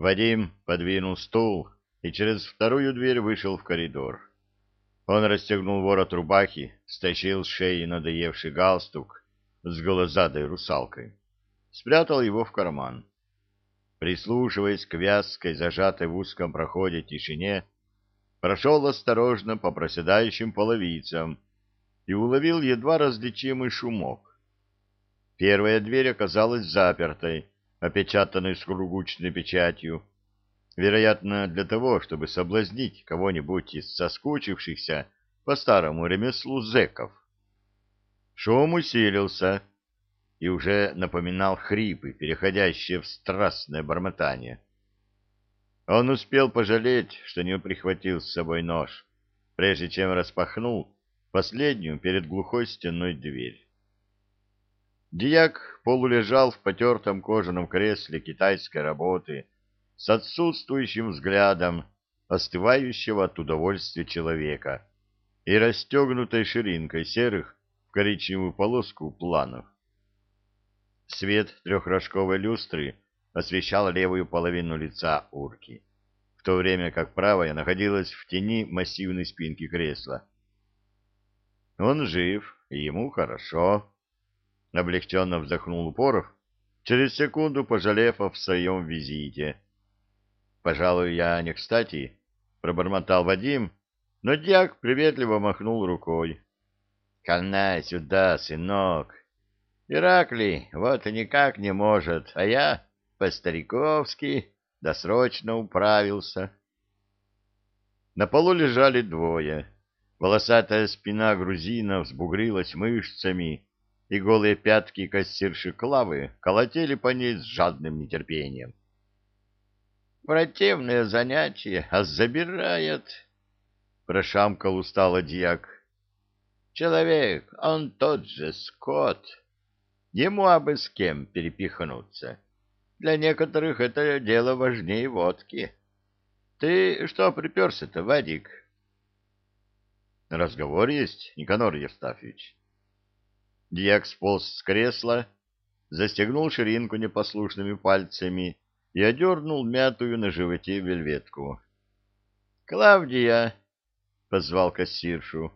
Вадим подвинул стул и через вторую дверь вышел в коридор. Он расстегнул ворот рубахи, стащил с шеи надоевший галстук с голозадой русалкой, спрятал его в карман. Прислушиваясь к вязкой, зажатой в узком проходе тишине, прошел осторожно по проседающим половицам и уловил едва различимый шумок. Первая дверь оказалась запертой, опечатанной сургучной печатью, вероятно, для того, чтобы соблазнить кого-нибудь из соскучившихся по старому ремеслу зэков. Шум усилился и уже напоминал хрипы, переходящие в страстное бормотание. Он успел пожалеть, что не прихватил с собой нож, прежде чем распахнул последнюю перед глухой стенной дверь. Дьяк полулежал в потертом кожаном кресле китайской работы с отсутствующим взглядом остывающего от удовольствия человека и расстегнутой ширинкой серых в коричневую полоску планов. Свет трехрожковой люстры освещал левую половину лица урки, в то время как правая находилась в тени массивной спинки кресла. Он жив, и ему хорошо. Облегченно вздохнул Упоров, через секунду пожалев о своем визите. «Пожалуй, я не кстати», — пробормотал Вадим, но дьяк приветливо махнул рукой. «Канай сюда, сынок. Ираклий вот и никак не может, а я по-стариковски досрочно управился». На полу лежали двое. Волосатая спина грузина взбугрилась мышцами, и голые пятки кассирши Клавы колотели по ней с жадным нетерпением. «Противное занятие, а забирает!» — прошамкал устало дьяк. «Человек, он тот же скот. Ему абы с кем перепихнуться. Для некоторых это дело важнее водки. Ты что приперся-то, Вадик?» «Разговор есть, Никанор Евстафьевич?» Дьяк сполз с кресла, застегнул ширинку непослушными пальцами и одернул мятую на животе вельветку. — Клавдия! — позвал кассиршу.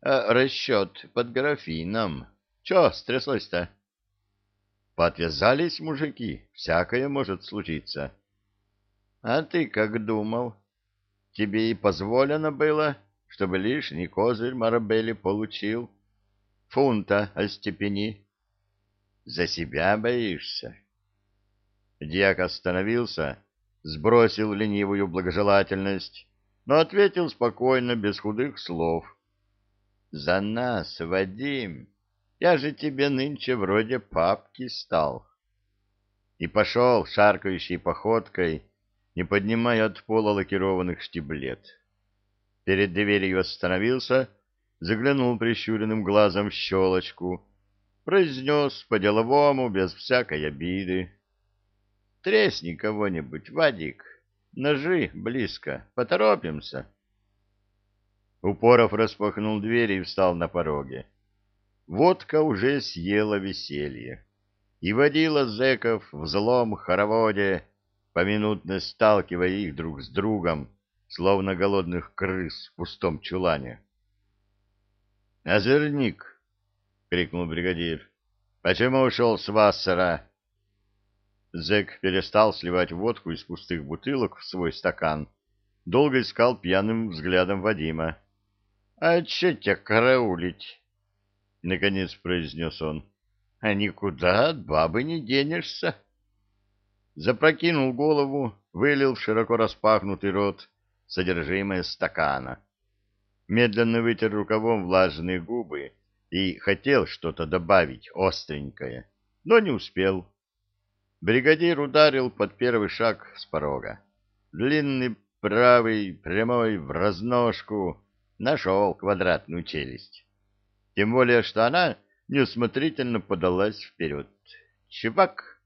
«А — Расчет под графином. Че стряслось-то? — Подвязались мужики, всякое может случиться. — А ты как думал? Тебе и позволено было, чтобы лишний козырь Марабелли получил? — фунта остепени. За себя боишься? Дьяк остановился, сбросил ленивую благожелательность, но ответил спокойно, без худых слов. За нас, Вадим, я же тебе нынче вроде папки стал. И пошел шаркающей походкой, не поднимая от пола лакированных штиблет. Перед дверью остановился заглянул прищуренным глазом в щелочку, произнес по-деловому, без всякой обиды. — Тресни кого-нибудь, Вадик, ножи близко, поторопимся. Упоров распахнул дверь и встал на пороге. Водка уже съела веселье, и водила зэков в злом хороводе, поминутно сталкивая их друг с другом, словно голодных крыс в пустом чулане. «Озерник!» — крикнул бригадир. «Почему ушел с Вассера?» Зэк перестал сливать водку из пустых бутылок в свой стакан. Долго искал пьяным взглядом Вадима. «А че тебя караулить?» — наконец произнес он. «А никуда от бабы не денешься». Запрокинул голову, вылил в широко распахнутый рот содержимое стакана медленно вытер рукавом влажные губы и хотел что-то добавить остренькое, но не успел. Бригадир ударил под первый шаг с порога. Длинный правый, прямой, в разножку, нашел квадратную челюсть. Тем более, что она неусмотрительно подалась вперед. Чебак!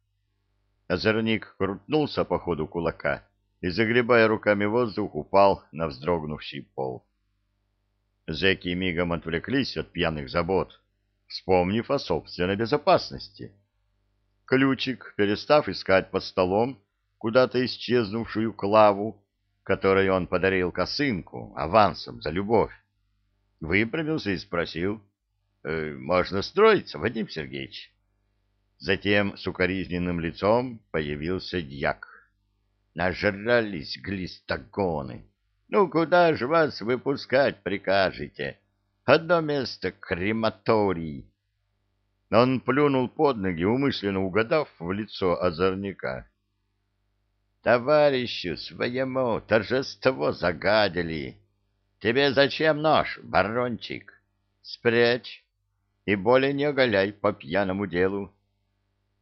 Озорник крутнулся по ходу кулака и, загребая руками воздух, упал на вздрогнувший пол. Зэки мигом отвлеклись от пьяных забот, вспомнив о собственной безопасности. Ключик, перестав искать под столом, куда-то исчезнувшую Клаву, которой он подарил косынку авансом за любовь. Выпрямился и спросил, «Э, «Можно строиться, Вадим Сергеевич?» Затем с укоризненным лицом появился дьяк. «Нажрались глистогоны! Ну, куда же вас выпускать прикажете? Одно место — крематорий!» Он плюнул под ноги, умышленно угадав в лицо озорника. «Товарищу своему торжество загадили. Тебе зачем нож, барончик? Спрячь и более не оголяй по пьяному делу.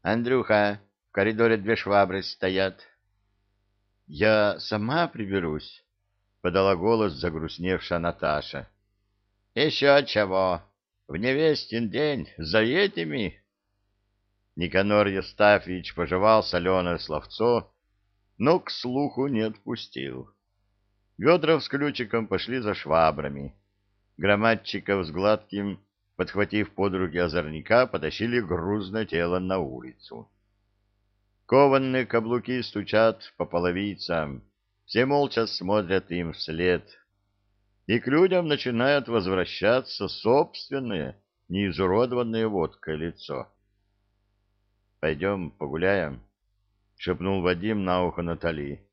Андрюха, в коридоре две швабры стоят». «Я сама приберусь», — подала голос загрустневшая Наташа. «Еще чего!» В невестин день за этими... Никанор Евстафьевич пожевал соленое словцо, но к слуху не отпустил. Ведров с ключиком пошли за швабрами. Громадчиков с гладким, подхватив под руки озорника, потащили грузное тело на улицу. Кованные каблуки стучат по половицам, все молча смотрят им вслед — и к людям начинает возвращаться собственное, неизуродованное водкой лицо. «Пойдем погуляем», — шепнул Вадим на ухо Натали.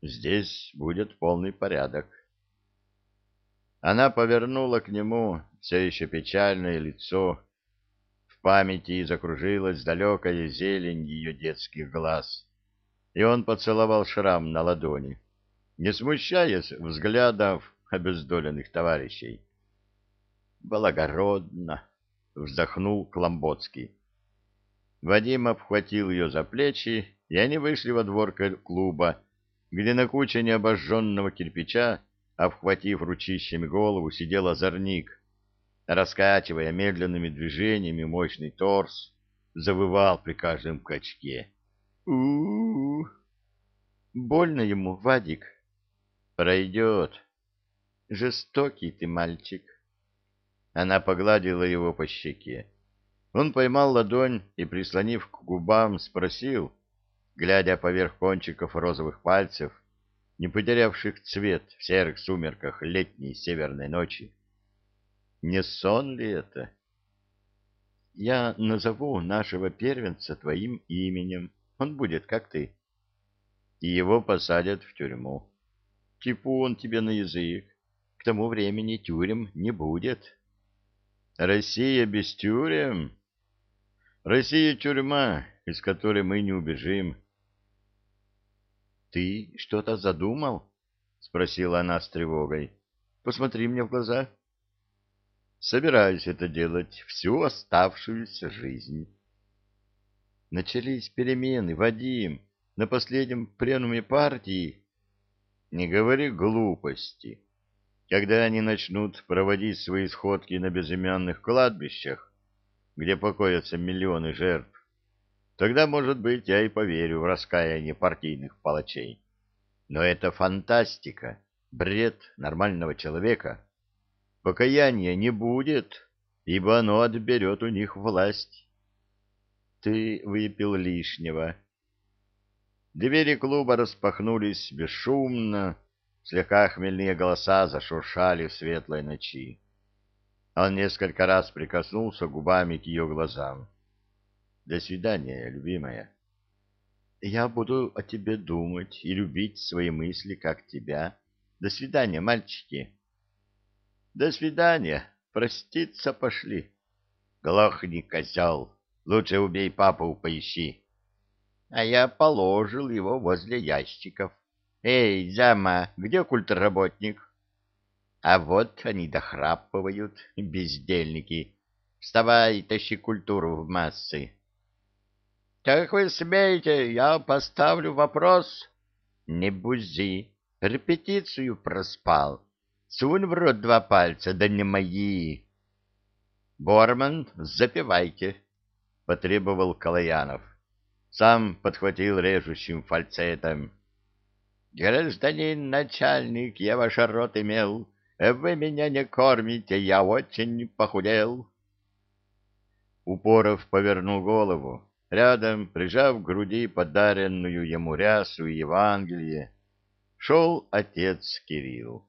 «Здесь будет полный порядок». Она повернула к нему все еще печальное лицо. В памяти закружилась далекая зелень ее детских глаз, и он поцеловал шрам на ладони, не смущаясь взглядов обездоленных товарищей. «Благородно!» — вздохнул Кламботский. Вадим обхватил ее за плечи, и они вышли во двор клуба, где на куче необожженного кирпича, обхватив ручищами голову, сидел озорник, раскачивая медленными движениями мощный торс, завывал при каждом качке. У у. Больно ему, Вадик. Пройдет. Жестокий ты мальчик. Она погладила его по щеке. Он поймал ладонь и, прислонив к губам, спросил, глядя поверх кончиков розовых пальцев, не потерявших цвет в серых сумерках летней северной ночи. Не сон ли это? Я назову нашего первенца твоим именем. Он будет, как ты. И его посадят в тюрьму. Типун тебе на язык. К тому времени тюрем не будет. Россия без тюрем? Россия тюрьма, из которой мы не убежим. Ты что-то задумал? спросила она с тревогой. Посмотри мне в глаза. Собираюсь это делать всю оставшуюся жизнь. Начались перемены, Вадим, на последнем пленуме партии. Не говори глупости когда они начнут проводить свои сходки на безымянных кладбищах, где покоятся миллионы жертв, тогда, может быть, я и поверю в раскаяние партийных палачей. Но это фантастика, бред нормального человека. Покаяния не будет, ибо оно отберет у них власть. Ты выпил лишнего. Двери клуба распахнулись бесшумно, Слегка хмельные голоса зашуршали в светлой ночи. Он несколько раз прикоснулся губами к ее глазам. «До свидания, любимая. Я буду о тебе думать и любить свои мысли, как тебя. До свидания, мальчики». «До свидания. Проститься пошли». «Глохни, козел. Лучше убей папу, поищи». А я положил его возле ящиков. «Эй, зама, где культработник?» «А вот они дохрапывают, бездельники. Вставай, тащи культуру в массы». «Как вы смеете, я поставлю вопрос». «Не бузи, репетицию проспал. Сунь в рот два пальца, да не мои». «Борман, запивайте», — потребовал Калаянов. Сам подхватил режущим фальцетом. Гражданин начальник, я ваш рот имел. Вы меня не кормите, я очень похудел. Упоров повернул голову. рядом, прижав к груди подаренную ему рясу и Евангелие, шел отец Кирилл.